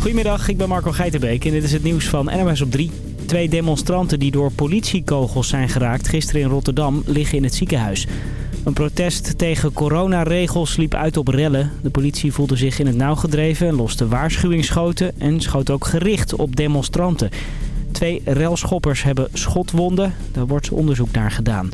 Goedemiddag, ik ben Marco Geitenbeek en dit is het nieuws van NMS op 3. Twee demonstranten die door politiekogels zijn geraakt gisteren in Rotterdam liggen in het ziekenhuis. Een protest tegen coronaregels liep uit op rellen. De politie voelde zich in het nauw gedreven en loste waarschuwingsschoten en schoot ook gericht op demonstranten. Twee relschoppers hebben schotwonden, daar wordt onderzoek naar gedaan.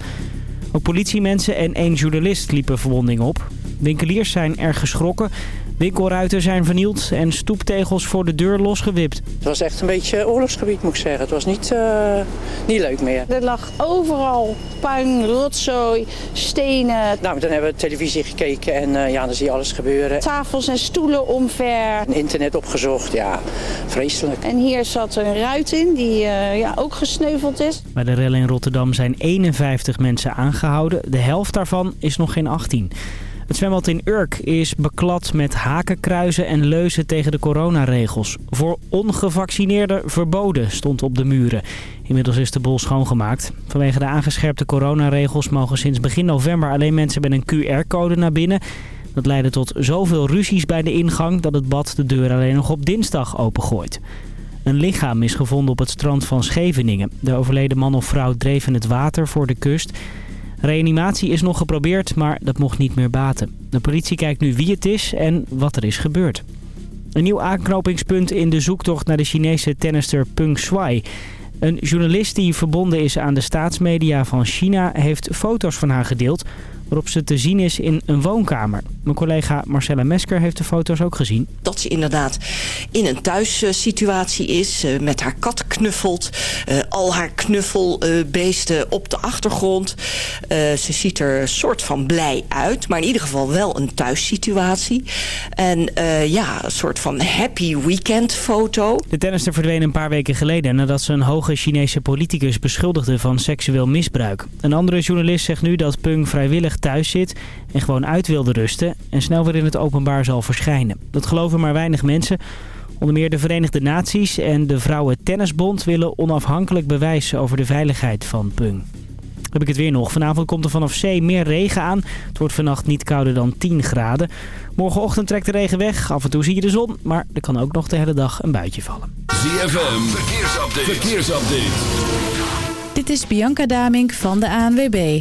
Ook politiemensen en één journalist liepen verwonding op. Winkeliers zijn erg geschrokken. Winkelruiten zijn vernield en stoeptegels voor de deur losgewipt. Het was echt een beetje oorlogsgebied moet ik zeggen. Het was niet, uh, niet leuk meer. Er lag overal puin, rotzooi, stenen. Nou, dan hebben we televisie gekeken en uh, ja, dan zie je alles gebeuren. Tafels en stoelen omver. Internet opgezocht, ja, vreselijk. En hier zat een ruit in die uh, ja, ook gesneuveld is. Bij de rellen in Rotterdam zijn 51 mensen aangehouden. De helft daarvan is nog geen 18. Het zwembad in Urk is beklad met hakenkruizen en leuzen tegen de coronaregels. Voor ongevaccineerden verboden stond op de muren. Inmiddels is de bol schoongemaakt. Vanwege de aangescherpte coronaregels mogen sinds begin november alleen mensen met een QR-code naar binnen. Dat leidde tot zoveel ruzies bij de ingang dat het bad de deur alleen nog op dinsdag opengooit. Een lichaam is gevonden op het strand van Scheveningen. De overleden man of vrouw dreef in het water voor de kust... Reanimatie is nog geprobeerd, maar dat mocht niet meer baten. De politie kijkt nu wie het is en wat er is gebeurd. Een nieuw aanknopingspunt in de zoektocht naar de Chinese tennister Peng Shuai. Een journalist die verbonden is aan de staatsmedia van China heeft foto's van haar gedeeld waarop ze te zien is in een woonkamer. Mijn collega Marcella Mesker heeft de foto's ook gezien. Dat ze inderdaad in een thuissituatie is, eh, met haar kat knuffelt. Eh, al haar knuffelbeesten op de achtergrond. Eh, ze ziet er soort van blij uit, maar in ieder geval wel een thuissituatie. En ja, een soort van happy weekend foto. De tennister verdween een paar weken geleden nadat ze een hoge Chinese politicus beschuldigde van seksueel misbruik. Een andere journalist zegt nu dat Peng vrijwillig thuis zit en gewoon uit wilde rusten en snel weer in het openbaar zal verschijnen. Dat geloven maar weinig mensen. Onder meer de Verenigde Naties en de Vrouwen Tennisbond willen onafhankelijk bewijs over de veiligheid van Pung. Heb ik het weer nog. Vanavond komt er vanaf zee meer regen aan. Het wordt vannacht niet kouder dan 10 graden. Morgenochtend trekt de regen weg. Af en toe zie je de zon. Maar er kan ook nog de hele dag een buitje vallen. ZFM. Verkeersupdate. Verkeersupdate. Dit is Bianca Damink van de ANWB.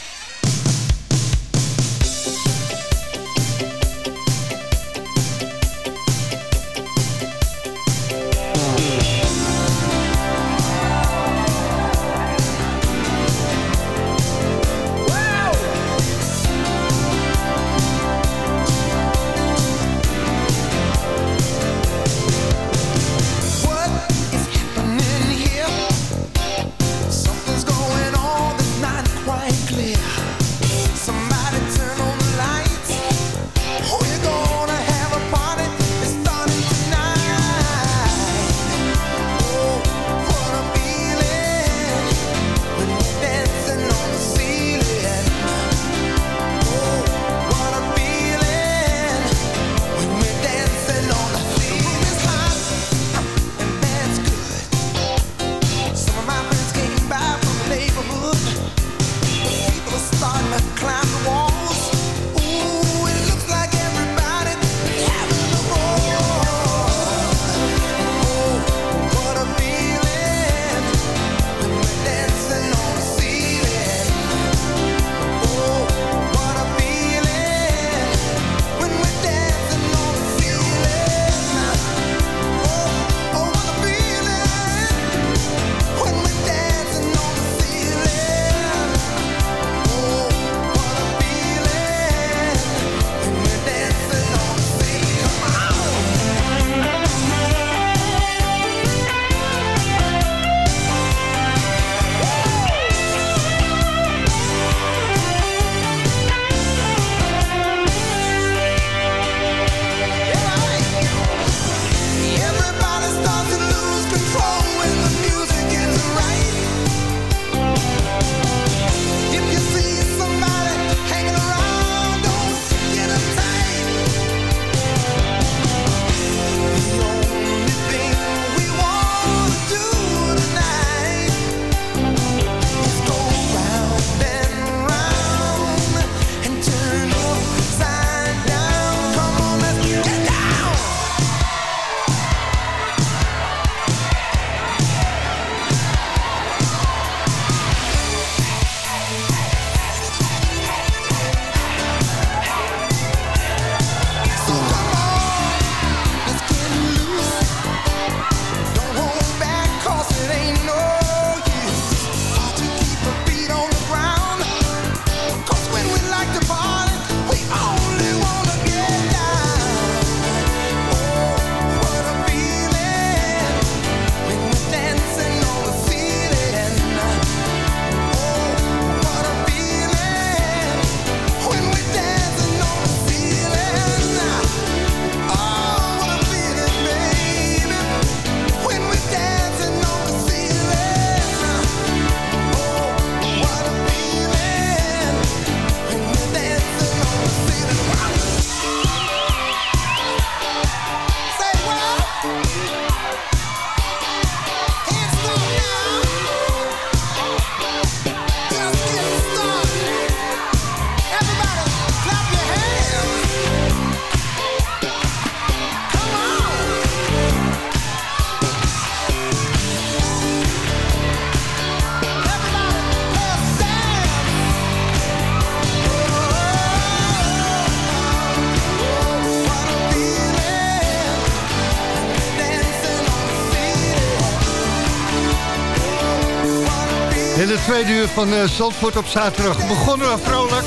En de tweede uur van uh, Zandvoort op zaterdag begonnen we vrolijk.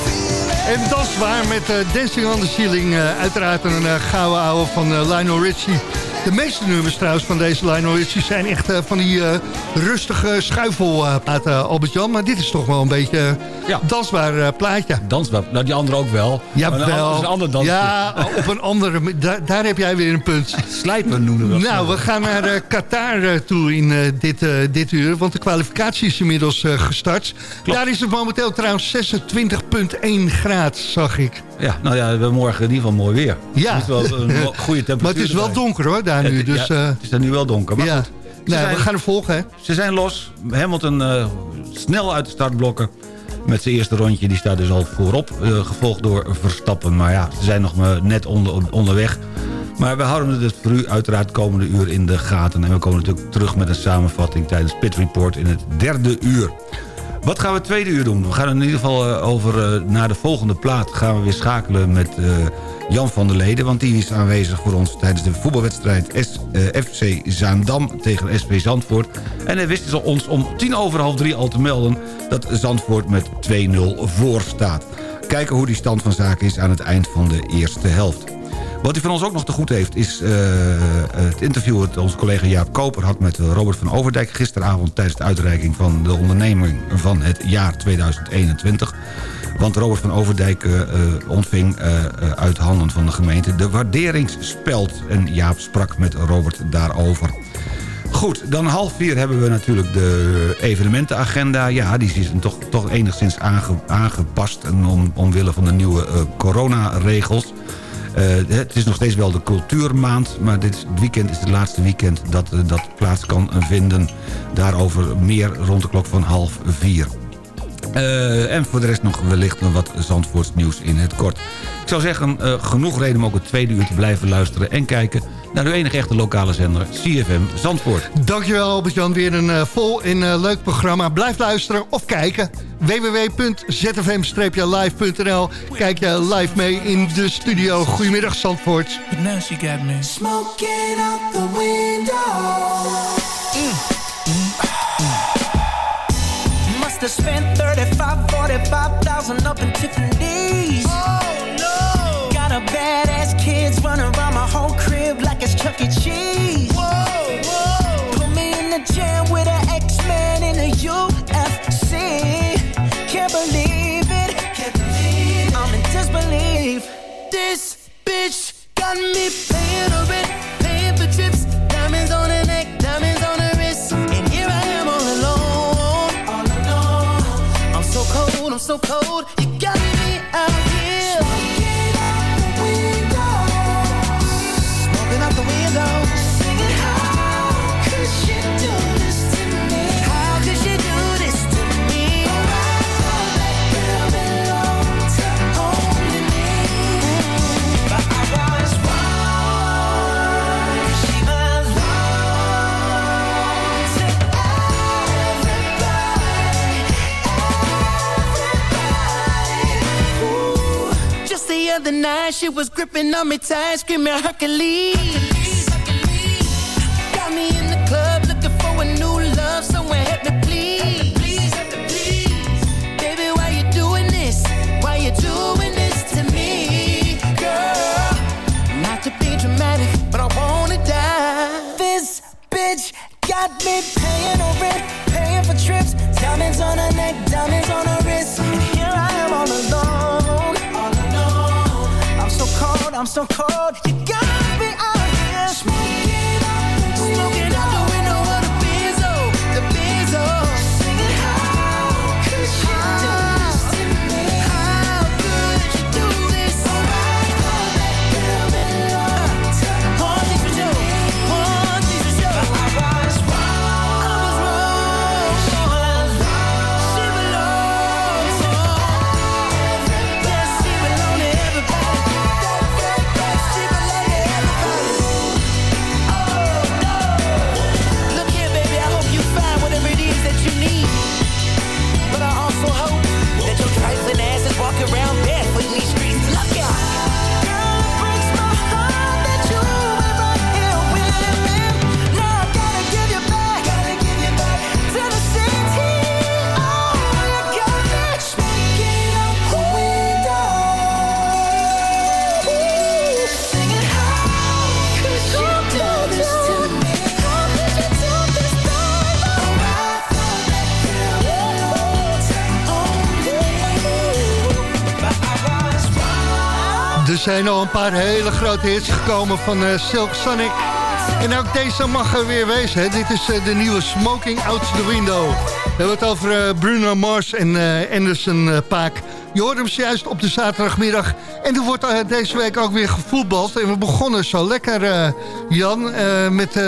En dansbaar met uh, Dancing on the Ceiling. Uh, uiteraard een gouden ouwe van Lionel Richie. De meeste nummers trouwens van deze Lionel Richie zijn echt van die rustige schuifelplaten, Albert-Jan. Maar dit is toch wel een beetje ja. dansbaar plaatje. Dansbaar, nou die andere ook wel. Ja, maar wel. Een ander. Ja, op een andere, daar, daar, heb jij weer een punt. Slijpen noemen we Nou, we gaan naar Qatar toe in dit, dit uur. Want de kwalificatie is inmiddels gestart. Klopt. Daar is het momenteel trouwens 26,1 graden, zag ik. Ja, nou ja, we hebben morgen in ieder geval mooi weer. Ja. Het is wel een goede temperatuur. Maar het is wel donker hoor, daar nu. Dus, ja, het is daar nu wel donker. Maar ja. goed, nee, zijn, we gaan er volgen, hè? Ze zijn los. Hamilton uh, snel uit de startblokken. Met zijn eerste rondje, die staat dus al voorop. Uh, gevolgd door Verstappen. Maar ja, ze zijn nog net onder, onderweg. Maar we houden het voor u uiteraard komende uur in de gaten. En we komen natuurlijk terug met een samenvatting tijdens Pit Report in het derde uur. Wat gaan we tweede uur doen? We gaan in ieder geval uh, over uh, naar de volgende plaat gaan we weer schakelen met uh, Jan van der Leden. Want die is aanwezig voor ons tijdens de voetbalwedstrijd FC Zaandam tegen SP Zandvoort. En hij wist ons om tien over half drie al te melden dat Zandvoort met 2-0 voor staat. Kijken hoe die stand van zaken is aan het eind van de eerste helft. Wat hij van ons ook nog te goed heeft... is uh, het interview dat onze collega Jaap Koper had met Robert van Overdijk... gisteravond tijdens de uitreiking van de onderneming van het jaar 2021. Want Robert van Overdijk uh, ontving uit handen van de gemeente de waarderingsspeld. En Jaap sprak met Robert daarover. Goed, dan half vier hebben we natuurlijk de evenementenagenda. Ja, die is toch, toch enigszins aange, aangepast... om, omwille van de nieuwe coronaregels... Uh, het is nog steeds wel de cultuurmaand, maar dit weekend is het laatste weekend dat uh, dat plaats kan vinden. Daarover meer rond de klok van half vier. Uh, en voor de rest nog wellicht nog wat Zandvoorts nieuws in het kort. Ik zou zeggen, genoeg reden om ook het tweede uur te blijven luisteren... en kijken naar uw enige echte lokale zender, CFM Zandvoort. Dankjewel Albert-Jan, weer een vol en leuk programma. Blijf luisteren of kijken www.zfm-live.nl Kijk je live mee in de studio. Goedemiddag Zandvoort. Now she got me smoking out the window. Mm. Have spent 35, 45,000 up in Tiffany's. Oh no. Got a badass kids running around my whole crib like it's Chuck E. Cheese. Whoa, whoa. Put me in the jam with an X-Man in the UFC. Can't believe it. Can't believe it. I'm in disbelief. This bitch got me so cold. Other night she was gripping on me tight, screaming Hercules. Hercules Got me in the club looking for a new love, someone help me please. Baby, why you doing this? Why you doing this to me, girl? Not to be dramatic, but I wanna die. This bitch got me paying rent, paying for trips, diamonds on her neck, diamonds on her I'm so cold. You got me zijn al een paar hele grote hits gekomen van uh, Silk Sonic. En ook deze mag er weer wezen. Hè. Dit is uh, de nieuwe Smoking Out the Window. We hebben het over uh, Bruno Mars en Anderson Paak. Je hoort hem juist op de zaterdagmiddag. En er wordt deze week ook weer gevoetbald. En we begonnen zo lekker, Jan, met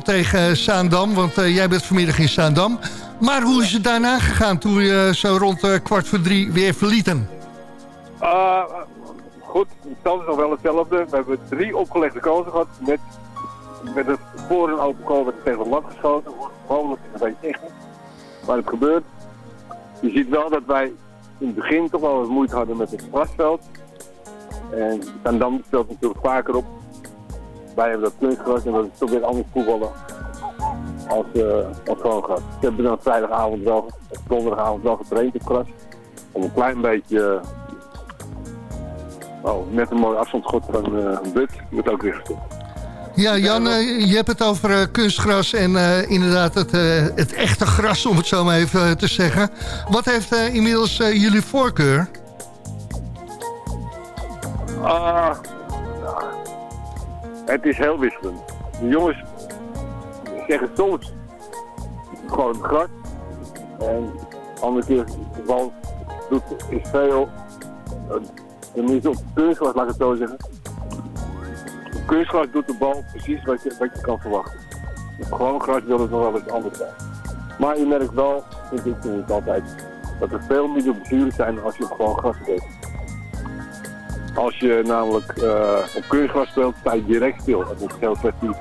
2-0 tegen Saandam. Want jij bent vanmiddag in Saandam. Maar hoe is het daarna gegaan toen je zo rond kwart voor drie weer verlieten? Goed, het stand is nog wel hetzelfde. We hebben drie opgelegde kansen gehad. Met, met het voor een open goal werd tegen de lat geschoten. Mogelijk is een beetje. Maar het gebeurt. Je ziet wel dat wij in het begin toch wel wat moeite hadden met het grasveld. En dan, dan speelt het natuurlijk vaker op. Wij hebben dat kunstgras en dat is toch weer anders voetballen als, uh, als gewoon gras. Ik heb dan vrijdagavond wel, donderdagavond wel getraind op gras. Om een klein beetje Oh, net een mooi afstandsschot van uh, But wordt ook weer gestopt. Ja, Jan, uh, je hebt het over uh, kunstgras en uh, inderdaad het, het, echte gras, om het zo maar even te zeggen. Wat heeft inmiddels jullie voorkeur? Ah, het is heel wisselend. De jongens zeggen soms gewoon gras. En andere keer de bal doet, is veel Tenminste op kunstgras, laat ik het zo zeggen. Op doet de bal precies wat je, wat je kan verwachten. Op gewoon gras wil het nog wel eens anders zijn. Maar je merkt wel, vind ik niet altijd, dat er veel minder blessures zijn als je op gewoon gras speelt. Als je namelijk uh, op kunstgras speelt, sta je direct stil. Dat is heel slecht voor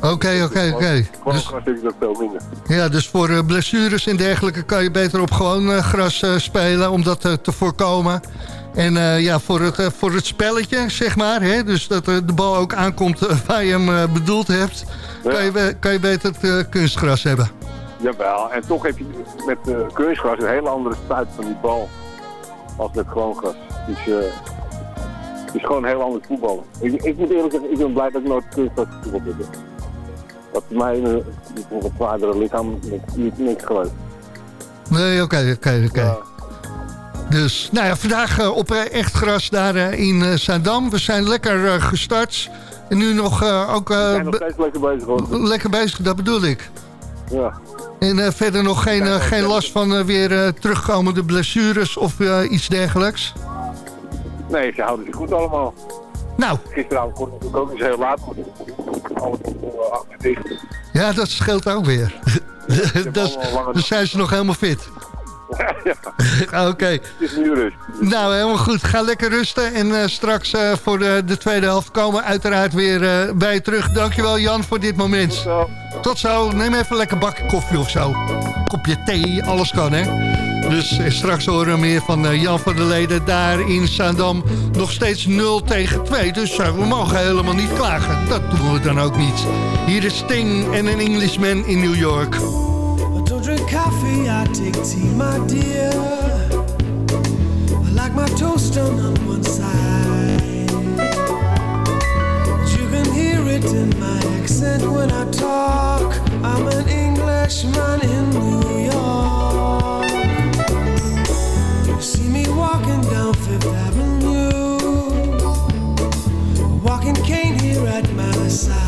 Oké, oké, oké. Gewoon dus, is dat veel minder. Ja, dus voor uh, blessures en dergelijke kan je beter op gewoon uh, gras uh, spelen om dat te voorkomen. En ja, voor het, voor het spelletje, zeg maar, hè, dus dat de bal ook aankomt waar je hem bedoeld hebt, ja. kan, je, kan je beter het kunstgras hebben. Jawel, en toch heb je met kunstgras een hele andere stuit van die bal als met gewoon gras. Dus het is gewoon een heel ander voetballen. Ik, ik moet eerlijk zeggen, ik ben blij dat ik nooit kunstgras voetbal heb dat voor mij een, een zwaardere lichaam niet niks geweest. Nee, oké, oké, oké. Dus, nou ja, vandaag uh, op uh, echt gras daar uh, in Zaandam. We zijn lekker gestart. En nu nog ook... We zijn nog steeds lekker bezig hoor. Lekker bezig, dat bedoel ik. Ja. En verder nog geen, geen last van weer terugkomende blessures of iets dergelijks? Nee, ze houden zich goed allemaal. Nou. Gisteravond kon ik ook eens heel laat. Alles achter dicht. Ja, dat scheelt ook weer. dat, dan zijn ze nog helemaal fit. ja. Oké. Okay. Het is nu rust. Nou, helemaal goed. Ga lekker rusten. En uh, straks uh, voor de, de, tweede helft komen uiteraard weer uh, bij je terug. Dankjewel Jan voor dit moment. Tot zo. Tot zo. Neem even lekker bakje koffie of zo. Kopje thee, alles kan hè. Dus straks horen we meer van Jan van der Leden daar in Zaandam. Nog steeds 0 tegen 2. Dus we mogen helemaal niet klagen. Dat doen we dan ook niet. Hier is Sting en een Englishman in New York. don't drink coffee, I take tea, my dear. I like my toast on one side. But you can hear it in my accent when I talk. I'm an Englishman in New York. Side.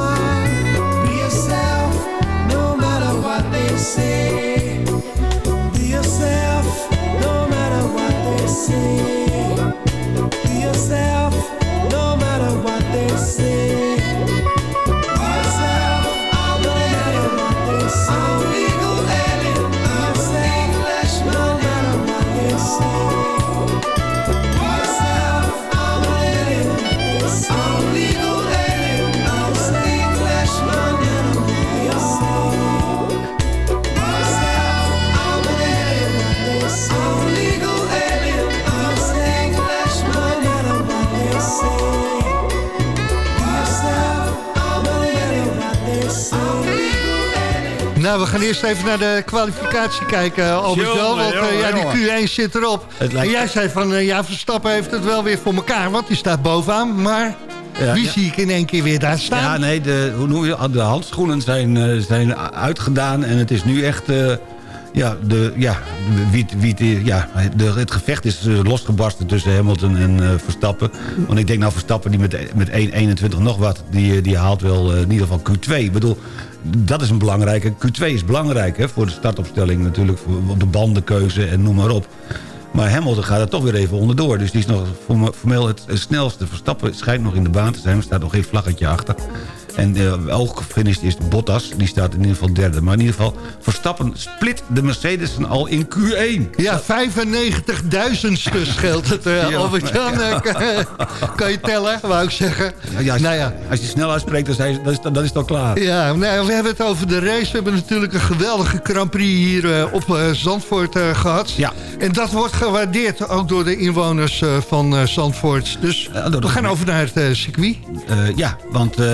smile. Be yourself, no matter what they say. Nou, we gaan eerst even naar de kwalificatie kijken, Albert Jan. Jongen, Want eh, jongen, ja, die jongen. Q1 zit erop. Het lijkt- En jij zei van, eh, ja, Verstappen heeft het wel weer voor elkaar. Want die staat bovenaan. Maar Ja, wie ja. zie ik in één keer weer daar staan? Ja, nee, de, hoe noem je, de handschoenen zijn, eh, zijn uitgedaan en het is nu echt... eh, ja, de, ja, wie, wie, ja de, het gevecht is eh, losgebarsten tussen Hamilton en eh, Verstappen. Want ik denk nou Verstappen die met, met 1.21 nog wat, die, eh, die haalt wel eh, in ieder geval Q2. Ik bedoel, dat is een belangrijke. Q2 is belangrijk hè, voor de startopstelling natuurlijk, voor de bandenkeuze en noem maar op. Maar Hamilton gaat er toch weer even onderdoor. Dus die is nog form- formeel het snelste. Verstappen schijnt nog in de baan te zijn. Er staat nog geen vlaggetje achter. En uh, ook gefinished is Bottas. Die staat in ieder geval derde. Maar in ieder geval, Verstappen split de Mercedes al in Q1. Ja, 95.000ste scheelt het, eh Ja, Albert Jan. ja. eh, kan, je tellen, wou ik zeggen. Ja, ja, als, Nou ja. als je snel uitspreekt, dan, zijn, dan, is, dan is het al klaar. Ja, nou, we hebben het over de race. We hebben natuurlijk een geweldige Grand Prix hier eh, op eh, Zandvoort eh, gehad. Ja. En dat wordt gewaardeerd ook door de inwoners eh, van eh, Zandvoort. Dus Ja, de- we gaan over naar het eh, circuit. Eh, ja, want eh,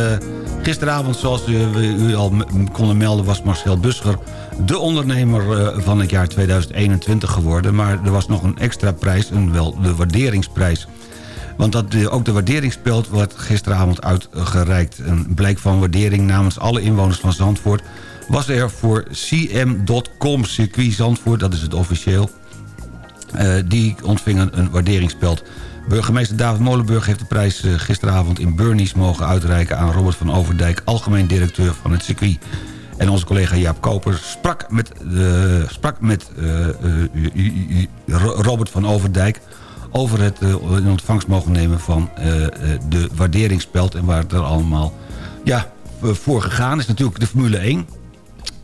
gisteravond, zoals u, u al konden melden... was Marcel Buscher de ondernemer eh, van het jaar 2021 geworden. Maar er was nog een extra prijs, een wel de waarderingsprijs. Want dat, eh, ook de waarderingspeld werd gisteravond uitgereikt. Een blijk van waardering namens alle inwoners van Zandvoort... was er voor cm.com circuit Zandvoort, dat is het officieel... Eh, die ontvingen een waarderingspeld. Burgemeester David Molenburg heeft de prijs eh, gisteravond in Burnies mogen uitreiken... aan Robert van Overdijk, algemeen directeur van het circuit. En onze collega Jaap Koper sprak met, sprak met eh, eh, Robert van Overdijk... over het in ontvangst mogen nemen van de waarderingspeld... en waar het er allemaal ja, voor gegaan is. Natuurlijk de Formule 1...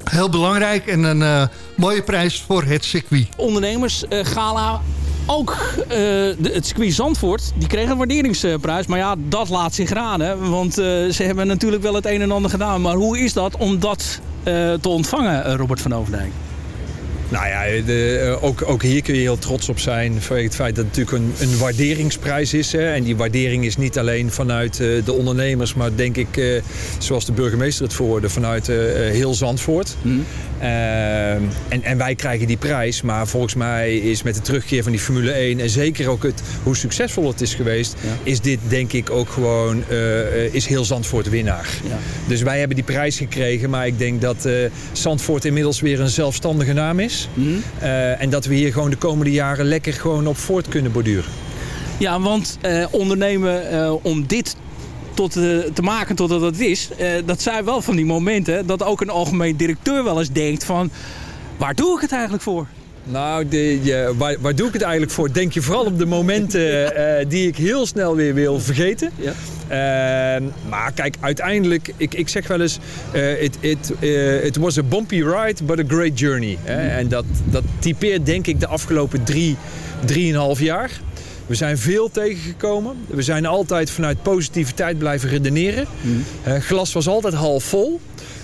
Heel belangrijk en een eh, mooie prijs voor het circuit. ondernemersgala. Ook eh, het circuit Zandvoort, die kreeg een waarderingsprijs. Maar ja, dat laat zich raden. Want eh, ze hebben natuurlijk wel het een en ander gedaan. Maar hoe is dat om dat eh, te ontvangen, eh, Robert van Overdijk? Nou ja, de, eh, ook, ook hier kun je heel trots op zijn vanwege het feit dat het natuurlijk een, een waarderingsprijs is. Hè. En die waardering is niet alleen vanuit eh, de ondernemers, maar denk ik, eh, zoals de burgemeester het verwoordde, vanuit heel Zandvoort. Eh, en, en wij krijgen die prijs, maar volgens mij is met de terugkeer van die Formule 1 en zeker ook het, hoe succesvol het is geweest, is dit denk ik ook gewoon, is heel Zandvoort winnaar. Dus wij hebben die prijs gekregen, maar ik denk dat Zandvoort inmiddels weer een zelfstandige naam is. Eh, en dat we hier gewoon de komende jaren lekker gewoon op voort kunnen borduren. Ja, want eh, ondernemen eh, om dit tot, te maken tot dat het is... dat zijn wel van die momenten dat ook een algemeen directeur wel eens denkt van... waar doe ik het eigenlijk voor? Nou, de, je- waar, waar doe ik het eigenlijk voor? Denk je vooral op de momenten eh, die ik heel snel weer wil vergeten. Ehm, maar kijk, uiteindelijk, ik, ik zeg wel eens... eh, it, it, it was a bumpy ride, but a great journey. Hè? En dat, dat typeert denk ik de afgelopen drie, drieënhalf jaar. We zijn veel tegengekomen. We zijn altijd vanuit positiviteit blijven redeneren. Eh, glas was altijd half vol.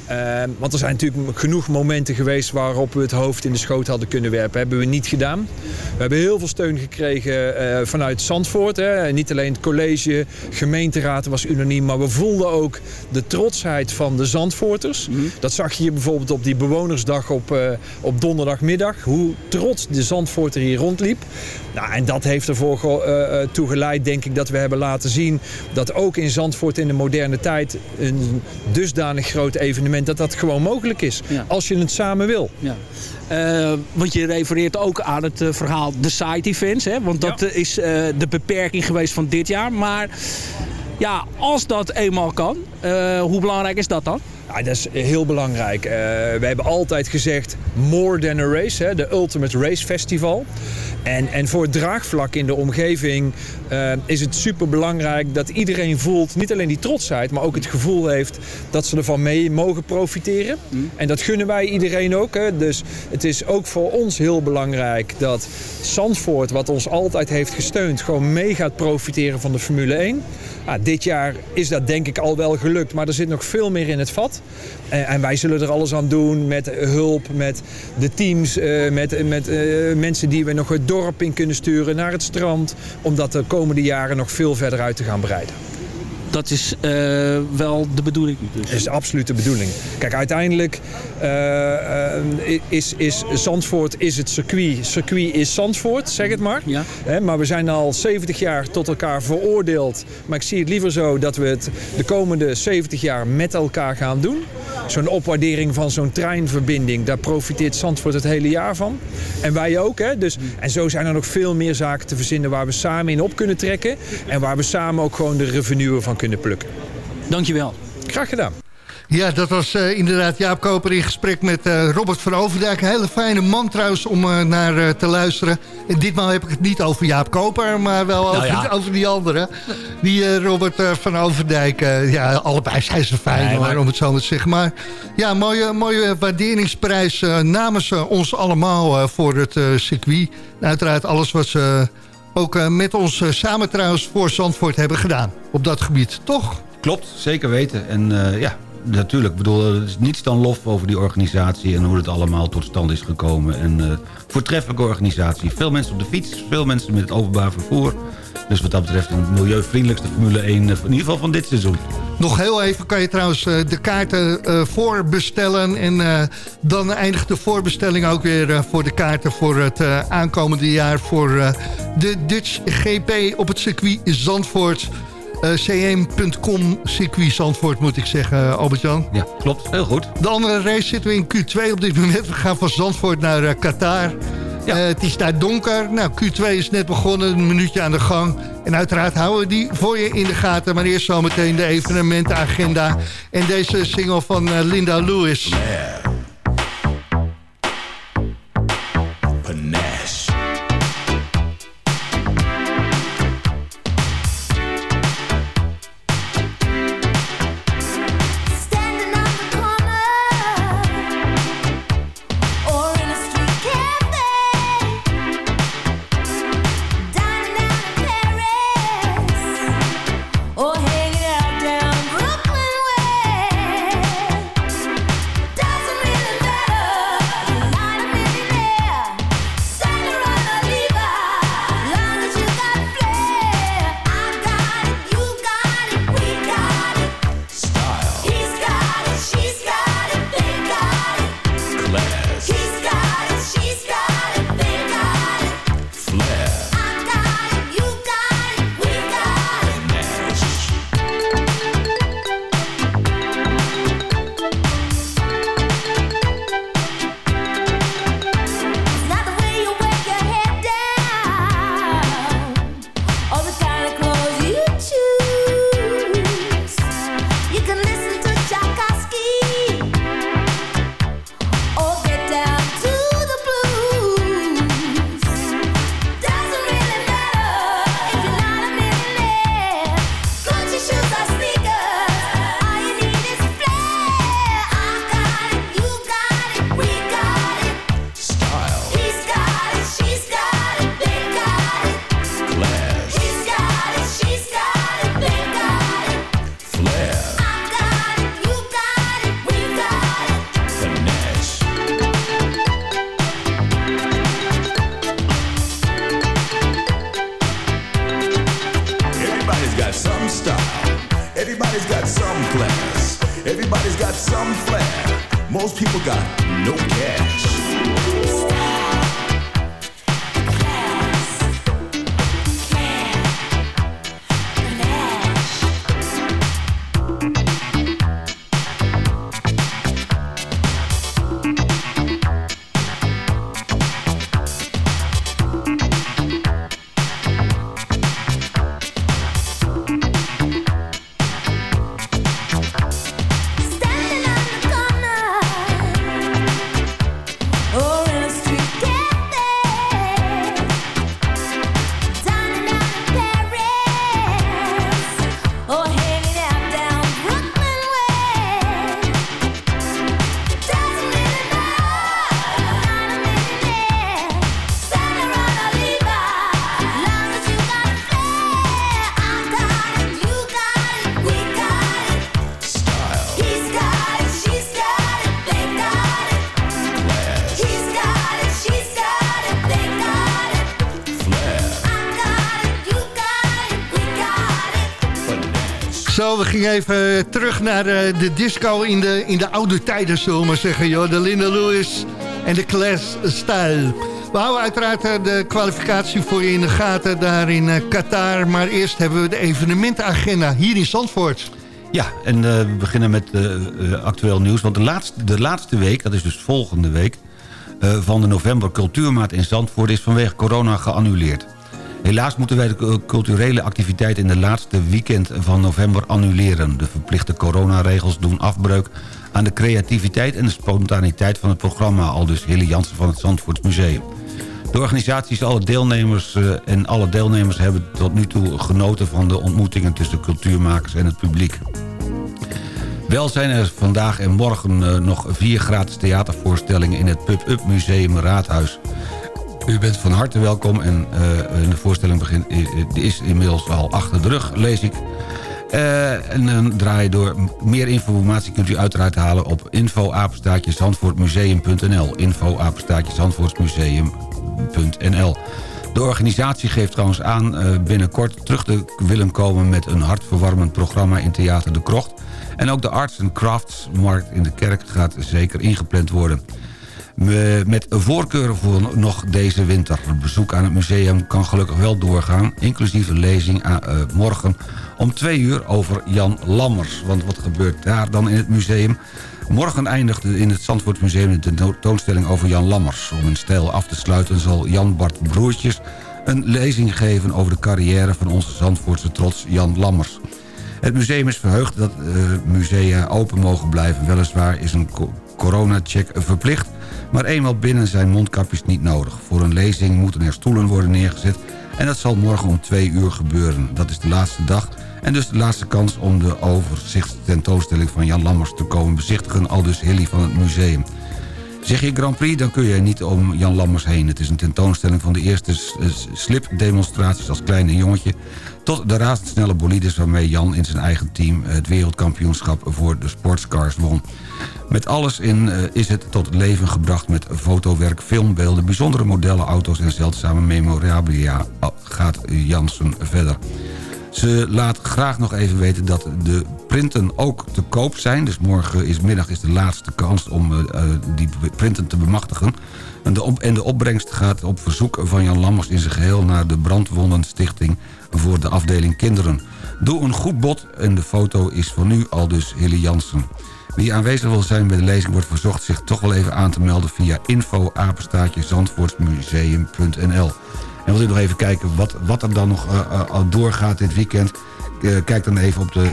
Eh, want er zijn natuurlijk genoeg momenten geweest waarop we het hoofd in de schoot hadden kunnen werpen. Hebben we niet gedaan. We hebben heel veel steun gekregen eh, vanuit Zandvoort. Hè. Niet alleen het college, gemeenteraad was unaniem, maar we voelden ook de trotsheid van de Zandvoorters. Dat zag je hier bijvoorbeeld op die bewonersdag op, eh, op donderdagmiddag. Hoe trots de Zandvoorter hier rondliep. Nou, en dat heeft ervoor ge- eh, eh, toe geleid, denk ik, dat we hebben laten zien dat ook in Zandvoort in de moderne tijd een dusdanig groot evenement, dat dat gewoon mogelijk is. Als je het samen wil. Ja. Eh, want je refereert ook aan het verhaal de side events. Hè? Want dat is de beperking geweest van dit jaar. Maar ja, als dat eenmaal kan, hoe belangrijk is dat dan? Ja, dat is heel belangrijk. Eh, we hebben altijd gezegd more than a race, hè, de Ultimate Race Festival. En, en voor het draagvlak in de omgeving eh, is het super belangrijk dat iedereen voelt, niet alleen die trotsheid, maar ook het gevoel heeft dat ze ervan mee mogen profiteren. En dat gunnen wij iedereen ook. Hè. Dus het is ook voor ons heel belangrijk dat Zandvoort, wat ons altijd heeft gesteund, gewoon mee gaat profiteren van de Formule 1. Ja, dit jaar is dat denk ik al wel gelukt, maar er zit nog veel meer in het vat. En, en wij zullen er alles aan doen met hulp, met de teams, eh, met, met eh, mensen die we nog het dorp in kunnen sturen naar het strand. Om dat de komende jaren nog veel verder uit te gaan breiden. Dat is eh, wel de bedoeling. Dus. Dat is absoluut de bedoeling. Kijk, uiteindelijk eh, eh, is, is Zandvoort is het circuit. Circuit is Zandvoort, zeg het maar. Hè, maar we zijn al 70 jaar tot elkaar veroordeeld. Maar ik zie het liever zo dat we het de komende 70 jaar met elkaar gaan doen. Zo'n opwaardering van zo'n treinverbinding, daar profiteert Zandvoort het hele jaar van. En wij ook. Hè? Dus, en zo zijn er nog veel meer zaken te verzinnen waar we samen in op kunnen trekken. En waar we samen ook gewoon de revenue van kunnen plukken. Dankjewel. Graag gedaan. Ja, dat was eh, inderdaad Jaap Koper in gesprek met eh, Robert van Overdijk. Een hele fijne man trouwens om eh, naar eh, te luisteren. En ditmaal heb ik het niet over Jaap Koper, maar wel Nou over, ja. over die andere. Die Robert eh, van Overdijk. ja, allebei zijn ze fijn Nee, maar- om het zo maar te zeggen. Maar ja, mooie, mooie waarderingsprijs eh, namens ons allemaal eh, voor het eh, circuit. En uiteraard alles wat ze ook eh, met ons eh, samen trouwens voor Zandvoort hebben gedaan. Op dat gebied, toch? Klopt, zeker weten. En eh, ja, natuurlijk. Ik bedoel, er is niets dan lof over die organisatie... en hoe het allemaal tot stand is gekomen. En voortreffelijke organisatie. Veel mensen op de fiets, veel mensen met het openbaar vervoer. Dus wat dat betreft een milieuvriendelijkste Formule 1... eh, in ieder geval van dit seizoen. Nog heel even kan je trouwens eh, de kaarten eh, voorbestellen. En dan eindigt de voorbestelling ook weer voor de kaarten voor het aankomende jaar... voor de Dutch GP op het circuit Zandvoort. Cm.com circuit Zandvoort moet ik zeggen, Albert-Jan. Ja, klopt. Heel goed. De andere race zitten we in Q2 op dit moment. We gaan van Zandvoort naar eh, Eh, het is daar donker. Nou, Q2 is net begonnen, een minuutje aan de gang. En uiteraard houden we die voor je in de gaten. Maar eerst zometeen de evenementenagenda. En deze single van eh, Linda Lewis. Zo, we gingen even terug naar eh, de disco in de, in de oude tijden, zullen we maar zeggen. Joh. De Linda Lewis en de Class Style. We houden uiteraard eh, de kwalificatie voor je in de gaten daar in eh, Qatar. Maar eerst hebben we de evenementenagenda hier in Zandvoort. Ja, en eh, we beginnen met eh, eh, actueel nieuws. Want de laatste, de laatste week, dat is dus volgende week... eh, van de november cultuurmaat in Zandvoort is vanwege corona geannuleerd. Helaas moeten wij de cu- culturele activiteit in de laatste weekend van november annuleren. De verplichte coronaregels doen afbreuk aan de creativiteit en de spontaniteit van het programma... al dus Hille Jansen van het Zandvoorts Museum. De organisaties alle deelnemers, eh, en alle deelnemers hebben tot nu toe genoten van de ontmoetingen tussen cultuurmakers en het publiek. Wel zijn er vandaag en morgen eh, nog vier gratis theatervoorstellingen in het Pub-Up Museum Raadhuis. U bent van harte welkom en eh, de voorstelling begint, is inmiddels al achter de rug, lees ik. Eh, en dan draai je door. Meer informatie kunt u uiteraard halen op info-zandvoortmuseum.nl info-zandvoortmuseum.nl De organisatie geeft trouwens aan eh, binnenkort terug te willen komen... met een hartverwarmend programma in Theater de Krocht. En ook de Arts and Crafts Markt in de Kerk gaat zeker ingepland worden. Me- Met voorkeur voor nog deze winter. Het bezoek aan het museum kan gelukkig wel doorgaan... inclusief een lezing eh, morgen om twee uur over Jan Lammers. Want wat gebeurt daar dan in het museum? Morgen eindigt in het Zandvoortsmuseum de tentoonstelling over Jan Lammers. Om een stijl af te sluiten zal Jan Bart Broertjes... een lezing geven over de carrière van onze Zandvoortse trots Jan Lammers. Het museum is verheugd dat eh, musea open mogen blijven. Weliswaar is een coronacheck verplicht... maar eenmaal binnen zijn mondkapjes niet nodig. Voor een lezing moeten er stoelen worden neergezet... en dat zal morgen om twee uur gebeuren. Dat is de laatste dag en dus de laatste kans om de overzichtstentoonstelling van Jan Lammers te komen bezichtigen... al dus Hilly van het museum. Zeg je Grand Prix, dan kun je niet om Jan Lammers heen. Het is een tentoonstelling van de eerste slipdemonstraties als kleine jongetje... tot de razendsnelle bolides waarmee Jan in zijn eigen team... het wereldkampioenschap voor de sportscars won. Met alles in eh, is het tot leven gebracht met fotowerk, filmbeelden... bijzondere modellen, auto's en zeldzame memorabilia Al gaat Jansen verder. Ze laat graag nog even weten dat de printen ook te koop zijn. Dus morgen is middag is de laatste kans om eh, eh, die printen te bemachtigen. En de, op, en de opbrengst gaat op verzoek van Jan Lammers in zijn geheel... naar de Brandwonden Stichting voor de afdeling Kinderen. Doe een goed bod en de foto is voor nu al dus Hilly Jansen. Wie aanwezig wil zijn bij de lezing wordt verzocht zich toch wel even aan te melden... via info-zandvoortsmuseum.nl En wilt u nog even kijken wat, wat er dan nog eh, eh, doorgaat dit weekend... Eh, kijk dan even op de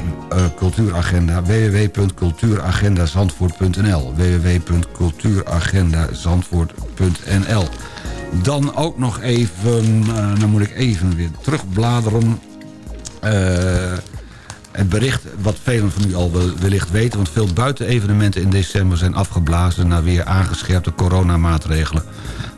cultuuragenda www.cultuuragendazandvoort.nl www.cultuuragendazandvoort.nl Dan ook nog even, dan moet ik even weer terugbladeren... Het bericht wat velen van u al wel- wellicht weten... want veel buitenevenementen in december zijn afgeblazen... na weer aangescherpte coronamaatregelen.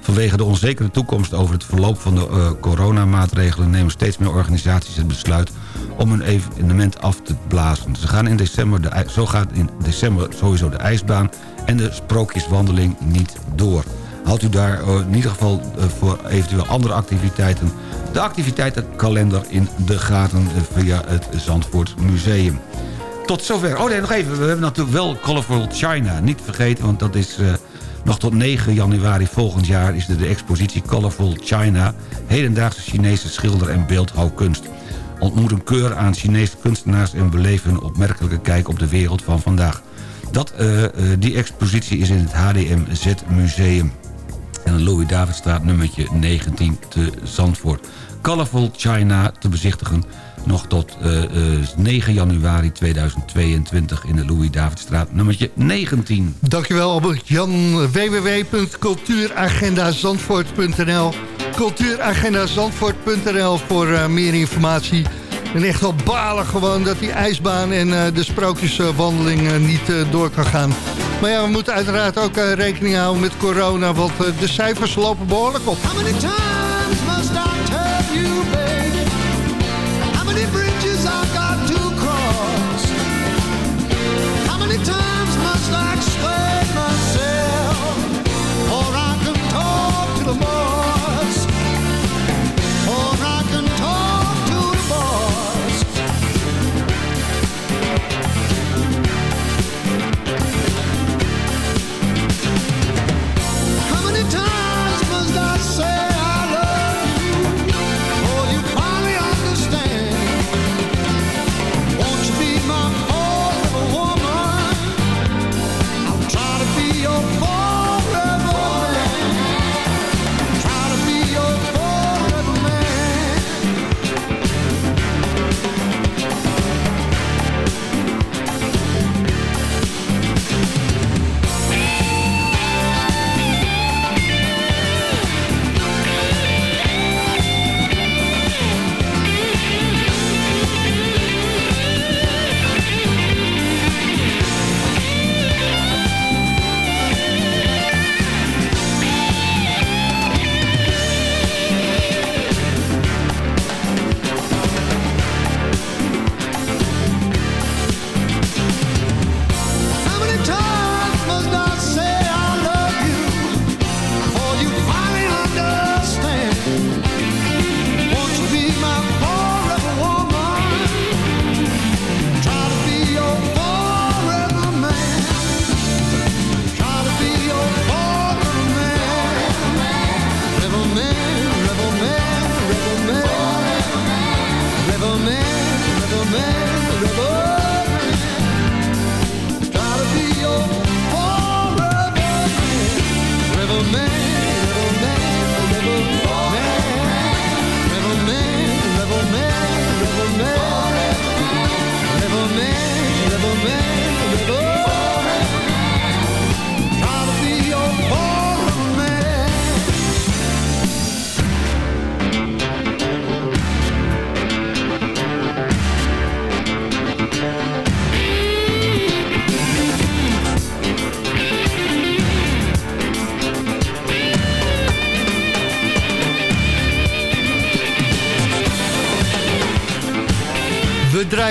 Vanwege de onzekere toekomst over het verloop van de eh, coronamaatregelen... nemen steeds meer organisaties het besluit om een evenement af te blazen. Ze gaan in december zo gaat in december sowieso de ijsbaan en de sprookjeswandeling niet door. houdt u daar eh, in ieder geval eh, voor eventueel andere activiteiten... de activiteitenkalender in de gaten via het Zandvoort Museum. Tot zover. Oh nee, nog even. We hebben natuurlijk wel Colorful China. Niet vergeten, want dat is... nog tot 9 januari volgend jaar is er de expositie Colorful China... hedendaagse Chinese schilder- en beeldhouwkunst. Ontmoet een keur aan Chinese kunstenaars... en beleef een opmerkelijke kijk op de wereld van vandaag. Dat, eh, eh, die expositie is in het HDMZ Museum. En Louis Davidstraat nummertje 19 te Zandvoort. Colorful China te bezichtigen nog tot eh, eh, 9 januari 2022 in de Louis Davidstraat nummertje 19. Dankjewel Albert-Jan. www.cultuuragendazandvoort.nl cultuuragendazandvoort.nl voor eh, meer informatie. En echt wel balen gewoon dat die ijsbaan en eh, de sprookjeswandeling eh, niet eh, door kan gaan. Maar ja, we moeten uiteraard ook eh, rekening houden met corona, want eh, de cijfers lopen behoorlijk op.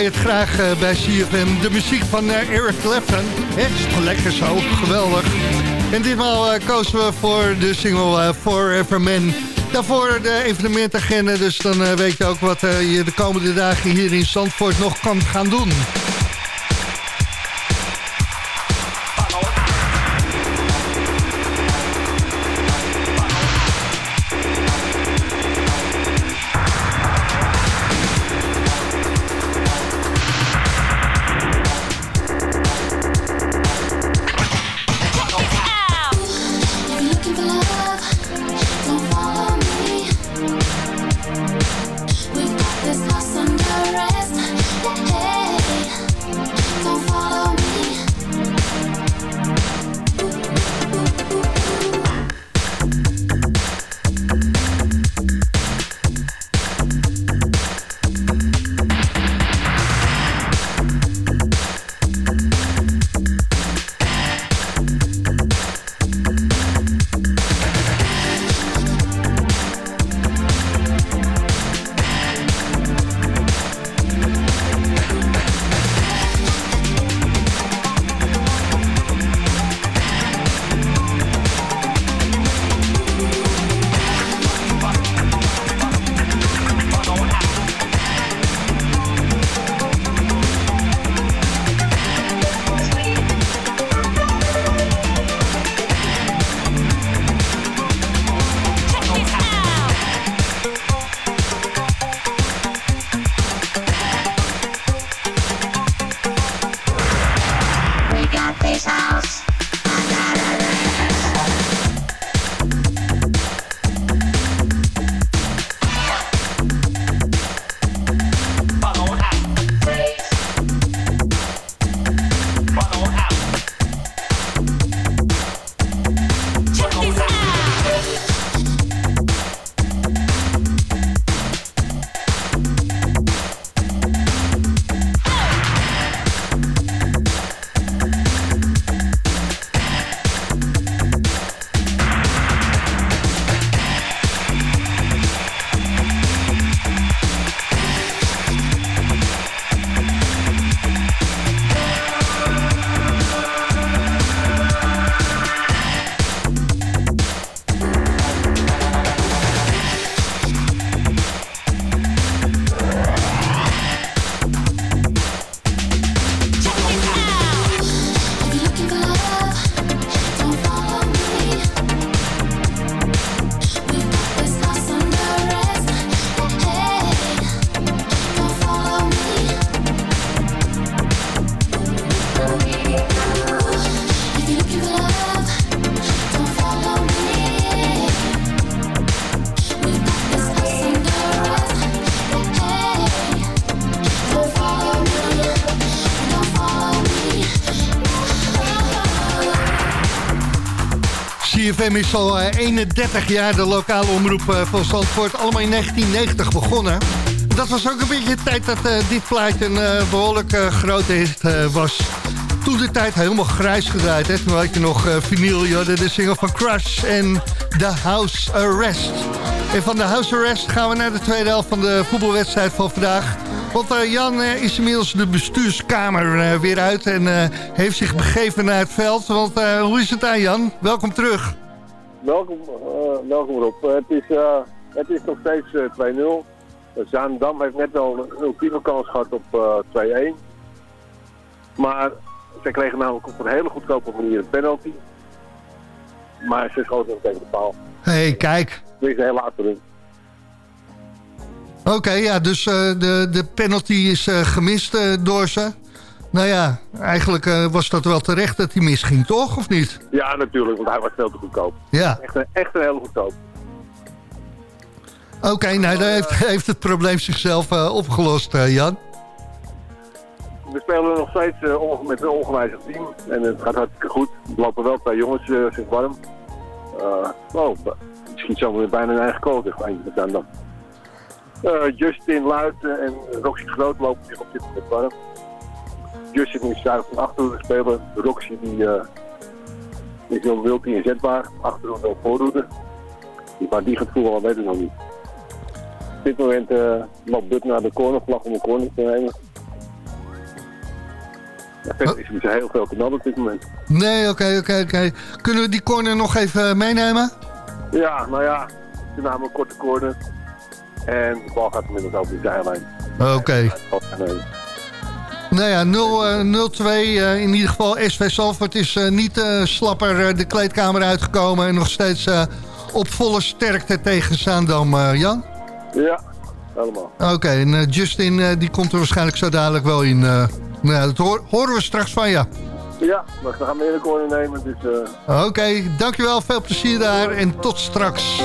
het graag eh, bij CFM. De muziek van eh, Eric Clapton. Is lekker zo, geweldig. En ditmaal eh, kozen we voor de single Forever Man. Daarvoor de evenementagenda, dus dan weet je ook wat je de komende dagen hier in Zandvoort nog kan gaan doen. CFM is al eh, 31 jaar de lokale omroep eh, van Zandvoort. Allemaal in 1990 begonnen. Dat was ook een beetje de tijd dat eh, dit plaatje een eh, behoorlijk eh, grote eh, was. Toen de tijd helemaal grijs gedraaid. Hè? Toen had je nog eh vinyl, je de single van Crush en The House Arrest. En van de House Arrest gaan we naar de tweede helft van de voetbalwedstrijd van vandaag. Want eh, Jan eh, is inmiddels de bestuurskamer eh, weer uit en eh, heeft zich begeven naar het veld. Want eh, hoe is het aan Jan? Welkom terug. Welkom, eh, welkom Rob. Eh, het, is, eh, het is nog steeds eh, 2-0. Uh, Zaandam heeft net wel een ultieme kans gehad op eh 2-1. Maar ze kregen namelijk op een hele goedkope manier een penalty. Maar ze schoten hem tegen de paal. Hé, hey, kijk. Dit is heel laat erin. Oké, ja, dus de, de penalty is gemist door ze. Nou ja, eigenlijk eh, was dat wel terecht dat hij misging, toch? Of niet? Ja, natuurlijk, want hij was veel te goedkoop. Ja. Echt een, echt een hele goedkoop. Oké, nou, dan heeft, heeft het probleem zichzelf eh, opgelost, eh, Jan. We spelen nog steeds met een ongewijzigd team. En het gaat hartstikke goed. Er lopen wel twee jongens zich warm. Oh, die schiet zo weer bijna een eigen kool met dan. Justin Luiten en Roxy Groot lopen zich op dit moment warm. Justin is daar van achteren spelen. Roxy die, eh is heel wild inzetbaar. Achterhoede en voorhoede. Maar die gaat voetballen weet ik nog niet. Op dit moment eh loopt But naar de cornervlag om een corner te nemen. Is niet zo heel veel te melden op dit moment. Nee, oké, oké, oké. Kunnen we die corner nog even eh, meenemen? Ja, nou ja, de naam een korte corner. En de bal gaat inmiddels over de zijlijn. Oké. Nou ja, 0, eh, 0-2 eh, in ieder geval. SV Salford is eh, niet slapper de kleedkamer uitgekomen... en nog steeds op volle sterkte tegen Zaandam, eh, Jan? Ja, helemaal. Oké, en Justin die komt er waarschijnlijk zo dadelijk wel in. nou, ja, dat horen we straks van je. Ja, maar we gaan meer de nemen, dus... eh, Oké, dankjewel. Veel plezier daar en tot straks.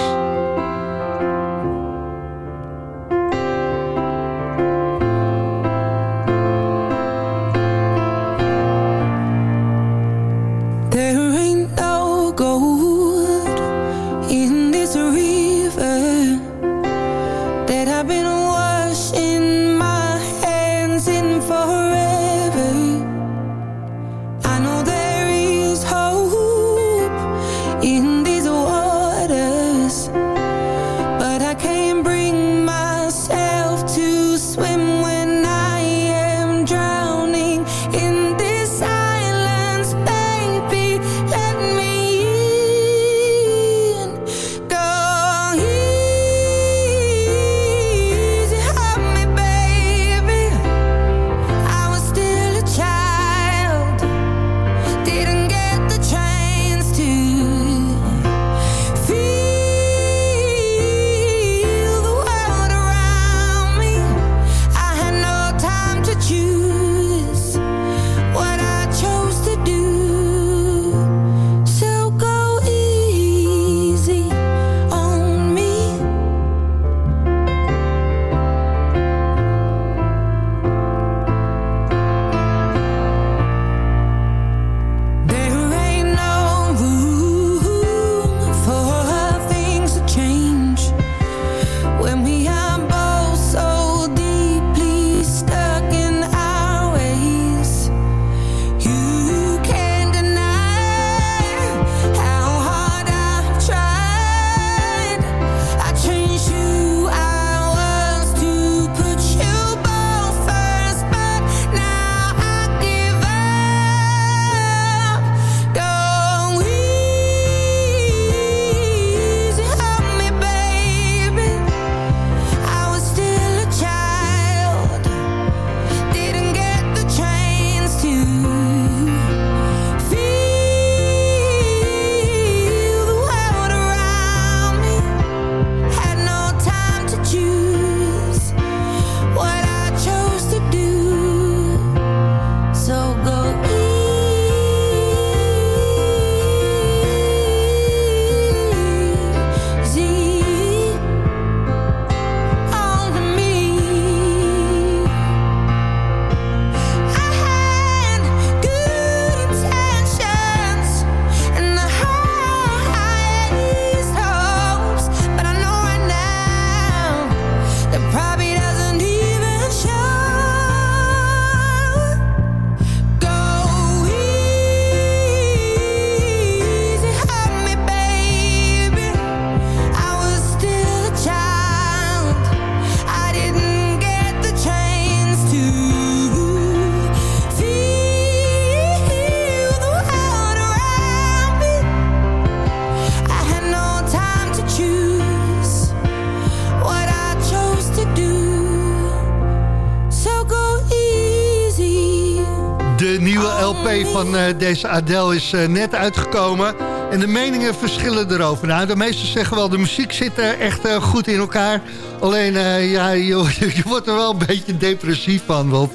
Eh, deze Adele is eh, net uitgekomen. En de meningen verschillen erover. Nou, de meesten zeggen wel, de muziek zit echt eh, goed in elkaar. Alleen, ja, je, wordt er wel een beetje depressief van. Want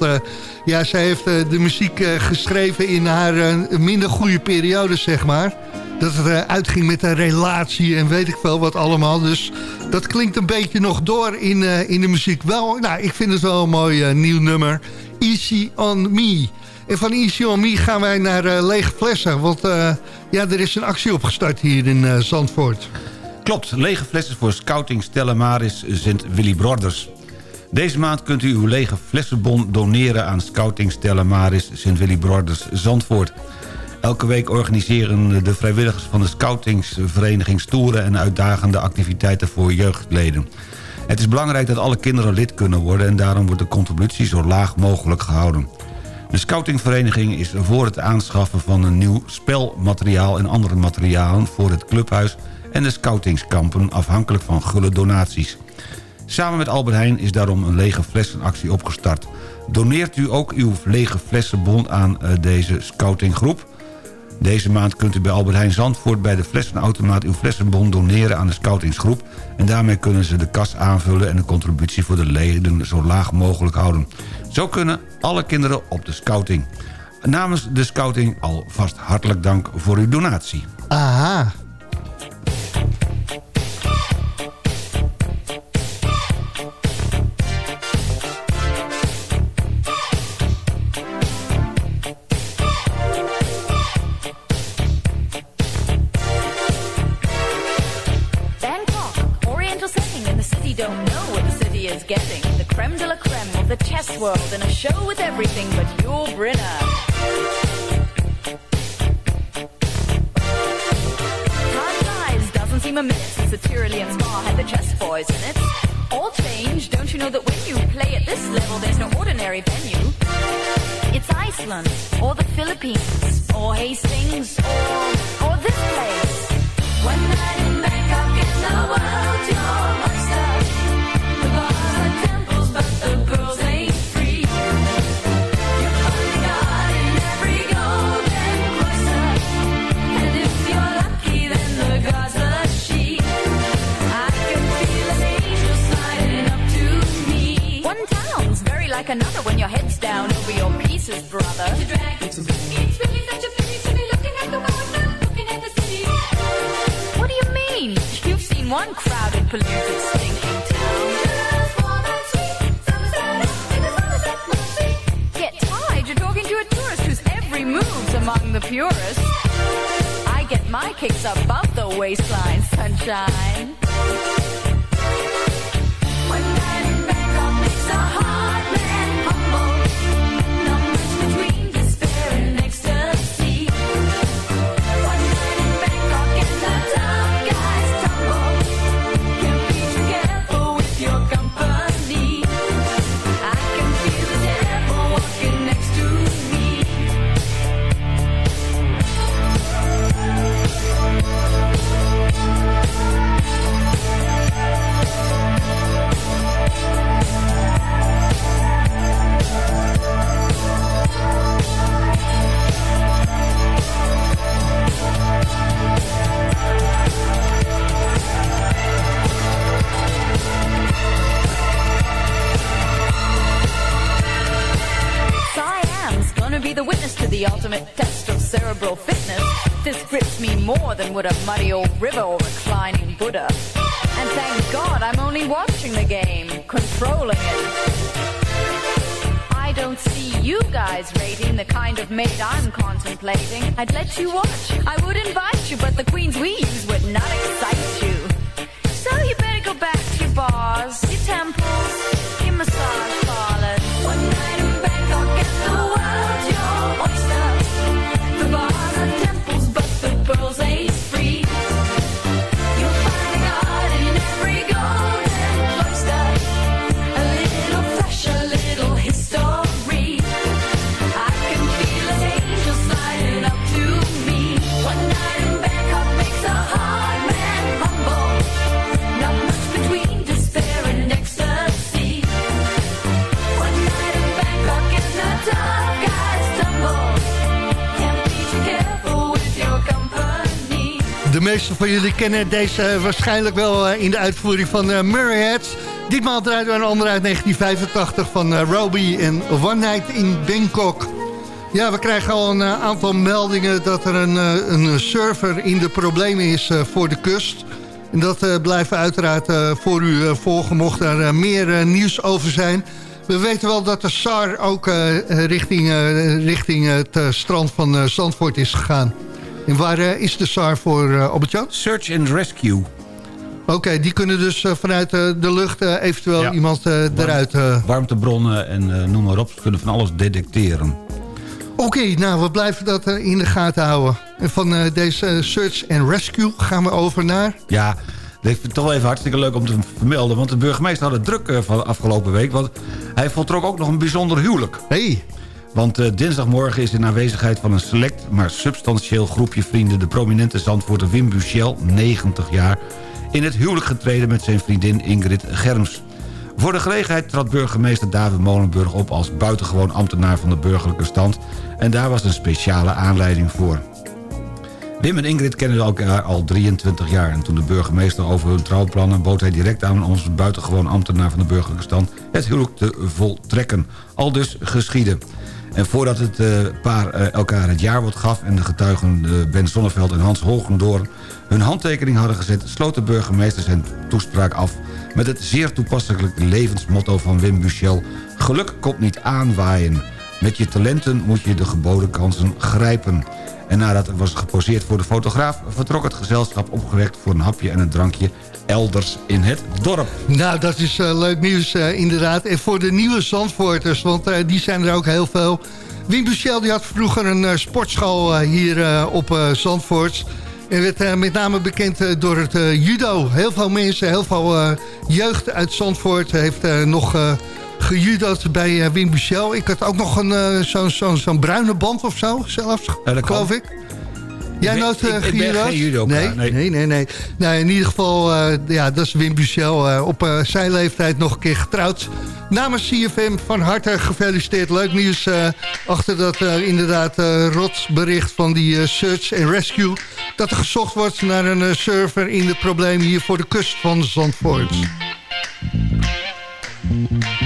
ja, zij heeft de muziek geschreven in haar minder goede periode, zeg maar. Dat het uitging met een relatie en weet ik veel wat allemaal. Dus dat klinkt een beetje nog door in, in de muziek. Wel, nou, ik vind het wel een mooi nieuw nummer. Easy on Me. En van Easy on Me gaan wij naar eh, lege flessen. Want eh, ja, er is een actie opgestart hier in eh, Zandvoort. Klopt, lege flessen voor Scouting Stella Maris Sint Willy Broders. Deze maand kunt u uw lege flessenbon doneren aan Scouting Stella Maris Sint Willy Broders Zandvoort. Elke week organiseren de vrijwilligers van de Scoutingsvereniging stoere en uitdagende activiteiten voor jeugdleden. Het is belangrijk dat alle kinderen lid kunnen worden en daarom wordt de contributie zo laag mogelijk gehouden. De scoutingvereniging is voor het aanschaffen van een nieuw spelmateriaal en andere materialen voor het clubhuis en de scoutingskampen afhankelijk van gulle donaties. Samen met Albert Heijn is daarom een lege flessenactie opgestart. Doneert u ook uw lege flessenbon aan eh, deze scoutinggroep? Deze maand kunt u bij Albert Heijn Zandvoort bij de flessenautomaat uw flessenbon doneren aan de scoutingsgroep. En daarmee kunnen ze de kas aanvullen en de contributie voor de leden zo laag mogelijk houden. Zo kunnen alle kinderen op de scouting. Namens de scouting alvast hartelijk dank voor uw donatie. Aha. Creme de la creme of the chess world, and a show with everything but your Brinner. Time flies, doesn't seem a minute since the Tyrolean Spa had the chess boys in it. All change, don't you know that when you play at this level, there's no ordinary venue? It's Iceland, or the Philippines, or Hastings, or, or this place. One night in Bangkok and the world's your meeste van jullie kennen deze waarschijnlijk wel eh, in de uitvoering van uh, Murray Heads. Ditmaal draaien we een andere uit 1985 van uh, Roby en One Night in Bangkok. Ja, we krijgen al een aantal meldingen dat er een, een server in de problemen is voor de kust. En dat blijft uiteraard voor u volgen mocht er meer nieuws over zijn. We weten wel dat de SAR ook richting, richting het strand van Zandvoort is gegaan. En waar uh, is de SAR voor, uh, Albert-Jan? Search and Rescue. Oké, okay, die kunnen dus uh, vanuit de lucht eventueel ja. iemand eruit... Warmtebronnen en noem maar op, ze kunnen van alles detecteren. Oké, okay, nou, we blijven dat in de gaten houden. En van deze Search and Rescue gaan we over naar... Ja, dat vind toch wel even hartstikke leuk om te vermelden. Want de burgemeester had het druk van afgelopen week. Want hij voltrok ook nog een bijzonder huwelijk. Hey. Want uh, dinsdagmorgen is in aanwezigheid van een select... maar substantieel groepje vrienden... de prominente zandvoorter Wim Buchel, 90 jaar... in het huwelijk getreden met zijn vriendin Ingrid Germs. Voor de gelegenheid trad burgemeester David Molenburg op... als buitengewoon ambtenaar van de burgerlijke stand... en daar was een speciale aanleiding voor. Wim en Ingrid kennen elkaar al 23 jaar... en toen de burgemeester over hun trouwplannen... bood hij direct aan onze buitengewoon ambtenaar van de burgerlijke stand... het huwelijk te voltrekken. Al dus geschieden. En voordat het uh, paar uh, elkaar het jaarwoord gaf... en de getuigen uh, Ben Zonneveld en Hans Hogendoorn hun handtekening hadden gezet... sloot de burgemeester zijn toespraak af... met het zeer toepasselijke levensmotto van Wim Buchel... geluk komt niet aanwaaien. Met je talenten moet je de geboden kansen grijpen. En nadat er was geposeerd voor de fotograaf... vertrok het gezelschap opgewekt voor een hapje en een drankje elders in het dorp. Nou, dat is uh, leuk nieuws uh, inderdaad. En voor de nieuwe Zandvoorters, want uh, die zijn er ook heel veel. Wim Buchel die had vroeger een sportschool hier op Zandvoort. En werd met name bekend door het judo. Heel veel mensen, heel veel jeugd uit Zandvoort heeft nog gejudo'd bij Wim Buchel. Ik had ook nog een zo'n zo, zo bruine band of zo, zelfs, geloof ik. Jij nooit uh, ik, ben geen judoka, nee, nee, nee, nee, nee. Nou, in ieder geval, uh, ja, dat is Wim Buchel. Uh, op zijn leeftijd nog een keer getrouwd. Namens CFM van harte gefeliciteerd. Leuk nieuws achter dat inderdaad rotsbericht van die Search and Rescue. Dat er gezocht wordt naar een server in de problemen hier voor de kust van Zandvoort. Can't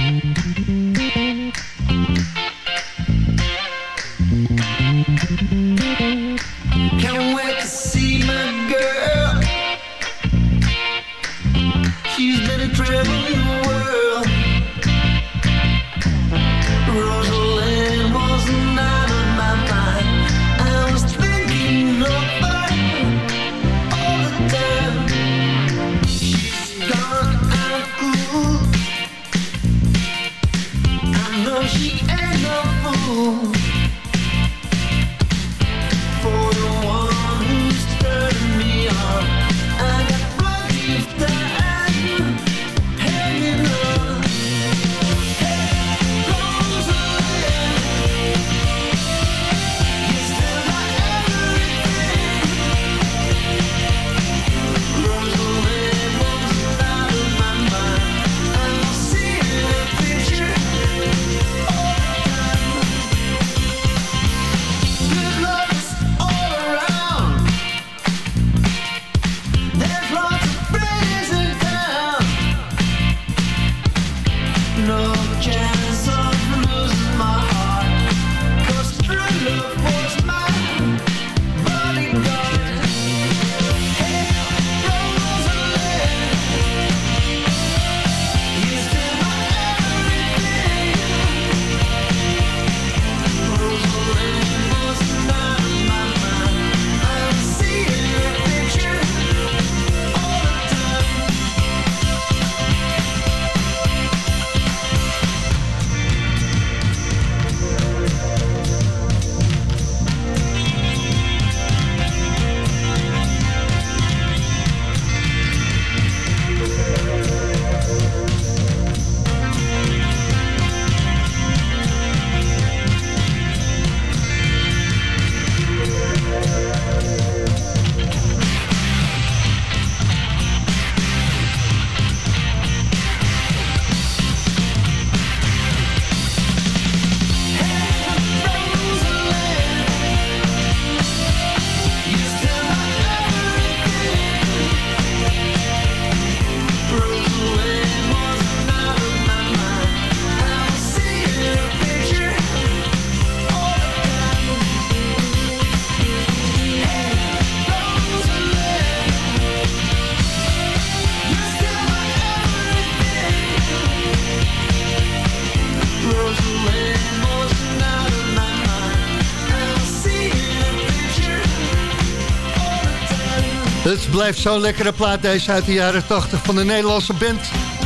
blijft zo'n lekkere plaat deze uit de jaren 80 van de Nederlandse band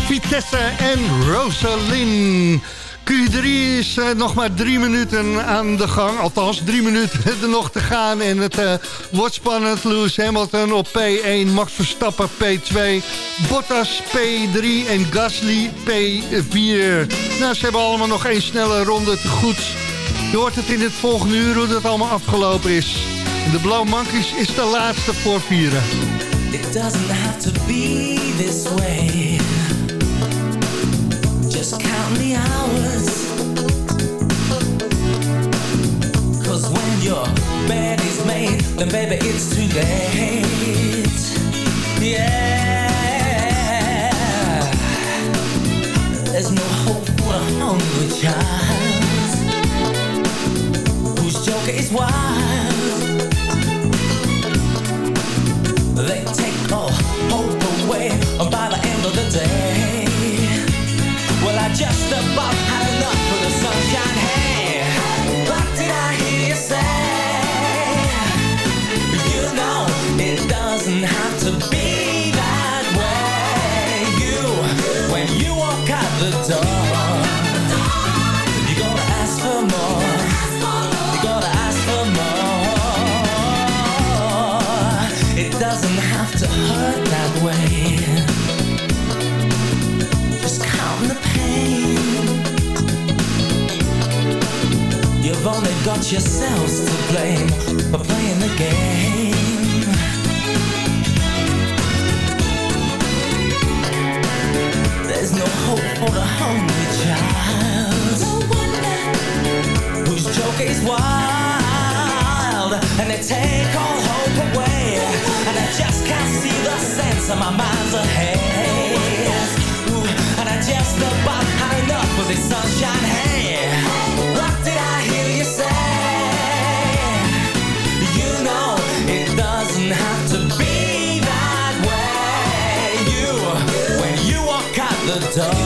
Vitesse en Rosalind. Q3 is eh, nog maar drie minuten aan de gang. Althans, drie minuten er nog te gaan. En het eh, wordt spannend. Lewis Hamilton op P1, Max Verstappen P2, Bottas P3 en Gasly P4. Nou, ze hebben allemaal nog één snelle ronde te goed. Je hoort het in het volgende uur hoe dat allemaal afgelopen is. De Blauw Monkeys is de laatste voor vieren. It doesn't have to be this way. Just count the hours. Cause when your bed is made, then baby it's too late. Yeah. There's no hope for a hungry child. Whose joker is wild. Of the day. Well, I just about had enough of the sunshine. Hey, what did I hear you say? You know it doesn't have to be that way. You, when you walk out the door, You've only got yourselves to blame for playing the game. There's no hope for the hungry child. Whose joke is wild and they take all hope away. And I just can't see the sense of my mind's ahead. Ooh, and I just about had enough of this sunshine. Hey, out